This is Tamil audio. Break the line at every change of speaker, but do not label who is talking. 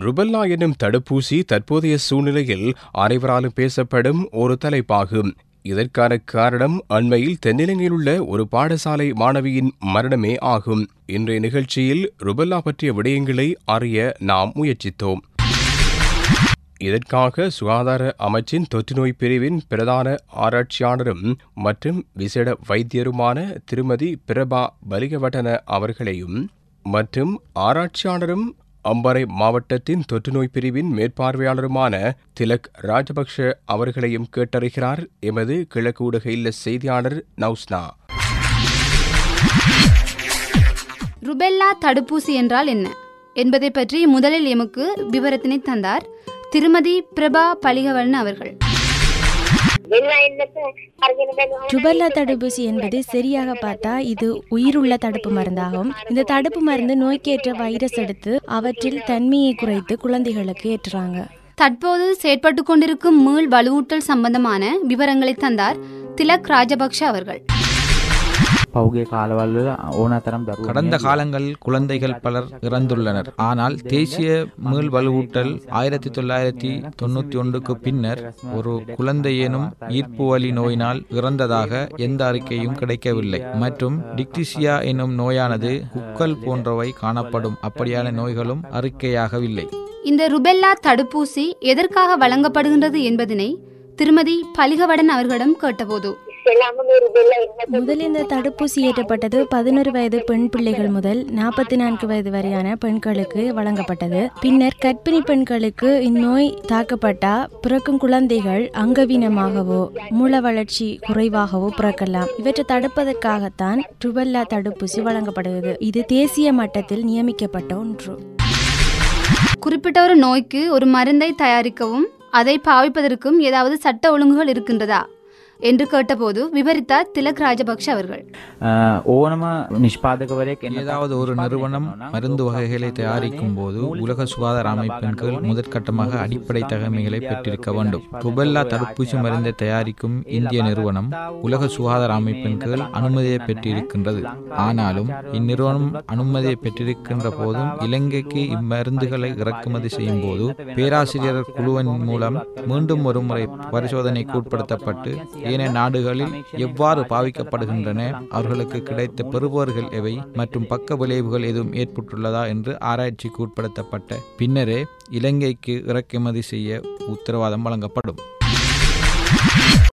ருபல்லா எனும் தடுப்பூசி தற்போதைய சூழ்நிலையில் அனைவராலும் பேசப்படும் ஒரு தலைப்பாகும். இதற்கான காரணம் அண்மையில் தென்னிலங்கையில் உள்ள ஒரு பாடசாலை மாணவியின் மரணமே ஆகும். இன்றைய நிகழ்ச்சியில் ருபல்லா பற்றிய விடயங்களை அறிய நாம் முயற்சித்தோம். இதற்காக சுகாதார அமைச்சின் தொற்றுநோய் பிரிவின் பிரதான ஆராய்ச்சியாளரும் மற்றும் விசேட வைத்தியருமான திருமதி பிரபா பலிகவட்டன அவர்களையும் மற்றும் ஆராய்ச்சியாளரும் அம்பரை மாவட்டத்தின் தொற்றுநோய் பிரிவின் மேற்பார்வையாளருமான திலக் ராஜபக்ஷ அவர்களையும் கேட்டறிகிறார். எமது கிழக்கு ஊடக இல்ல செய்தியாளர் நௌஸ்னா.
ருபெல்லா தடுப்பூசி என்றால் என்ன? என்பதை பற்றி முதலில் எமக்கு விவரத்தினை தந்தார் திருமதி பிரபா பலிகவன் அவர்கள்.
ருபல்லா தடுப்பூசி என்பது சரியாக பார்த்தா இது உயிருள்ள தடுப்பு மருந்தாகும். இந்த தடுப்பு மருந்து நோய்க்கேற்ற வைரஸ் எடுத்து அவற்றில் தன்மையை குறைத்து குழந்தைகளுக்கு ஏற்றுறாங்க.
தற்போது செயற்பட்டு கொண்டிருக்கும் மீள் வலுவூட்டல் சம்பந்தமான விவரங்களை தந்தார் திலக் ராஜபக்ஷ அவர்கள்.
பௌகே காலவல்ல ஓனத்தரம்
கடந்த காலங்கள் குழந்தைகள் பலர் இறந்துள்ளனர். ஆனால் தேசிய மீள் வலுவூட்டல் ஆயிரத்தி தொள்ளாயிரத்தி தொண்ணூத்தி ஒன்றுக்கு பின்னர் ஒரு குழந்தையேனும் ஈர்ப்பு வலி நோயினால் இறந்ததாக எந்த அறிக்கையும் கிடைக்கவில்லை. மற்றும் டிக்டிசியா எனும் நோயானது குக்கல் போன்றவை காணப்படும். அப்படியான நோய்களும் அறிக்கையாகவில்லை.
இந்த ருபெல்லா தடுப்பூசி எதற்காக வழங்கப்படுகின்றது என்பதனை திருமதி பலிகவடன் அவர்களிடம் கேட்டபோது
முதல் இந்த தடுப்பூசி ஏற்றப்பட்டது பதினொரு வயது பெண் பிள்ளைகள் முதல் நாற்பத்தி நான்கு வயது வரையான பெண்களுக்கு வழங்கப்பட்டது. பின்னர் கர்ப்பிணி பெண்களுக்கு இந்நோய் தாக்கப்பட்டா பிறக்கும் குழந்தைகள் அங்கவீனமாகவோ மூல வளர்ச்சி குறைவாகவோ பிறக்கலாம். இவற்றை தடுப்பதற்காகத்தான் ருபெல்லா தடுப்பூசி வழங்கப்படுகிறது. இது தேசிய மட்டத்தில் நியமிக்கப்பட்ட ஒன்று.
குறிப்பிட்ட ஒரு நோய்க்கு ஒரு மருந்தை தயாரிக்கவும் அதை பாவிப்பதற்கும் ஏதாவது சட்ட ஒழுங்குகள் இருக்கின்றதா? என்று கேட்டபோது விவரித்தார் திலக் ராஜபக்ஷ அவர்கள்.
ஏதாவது ஒரு நிறுவனம் மருந்து வகைகளை தயாரிக்கும் போது உலக சுகாதார அமைப்பின் கீழ் முதற்கட்டமாக அடிப்படை தகமைகளை பெற்றிருக்க வேண்டும். புபெல்லா தடுப்பூசி மருந்தை தயாரிக்கும் இந்திய நிறுவனம் உலக சுகாதார அமைப்பின் கீழ் அனுமதியை பெற்றிருக்கின்றது. ஆனாலும் இந்நிறுவனம் அனுமதியை பெற்றிருக்கின்ற போதும் இலங்கைக்கு இம்மருந்துகளை இறக்குமதி செய்யும் போது பேராசிரியர் குழுவின் மூலம் மீண்டும் ஒருமுறை பரிசோதனைக்கு உட்படுத்தப்பட்டு ஏனைய நாடுகளில் எவ்வாறு பாவிக்கப்படுகின்றன அவர்களுக்கு கிடைத்த பெறுபவர்கள் எவை? மற்றும் பக்க விளைவுகள் எதுவும் ஏற்பட்டுள்ளதா என்று ஆராய்ச்சிக்கு உட்படுத்தப்பட்ட பின்னரே இலங்கைக்கு இறக்குமதி செய்ய உத்தரவாதம் வழங்கப்படும்.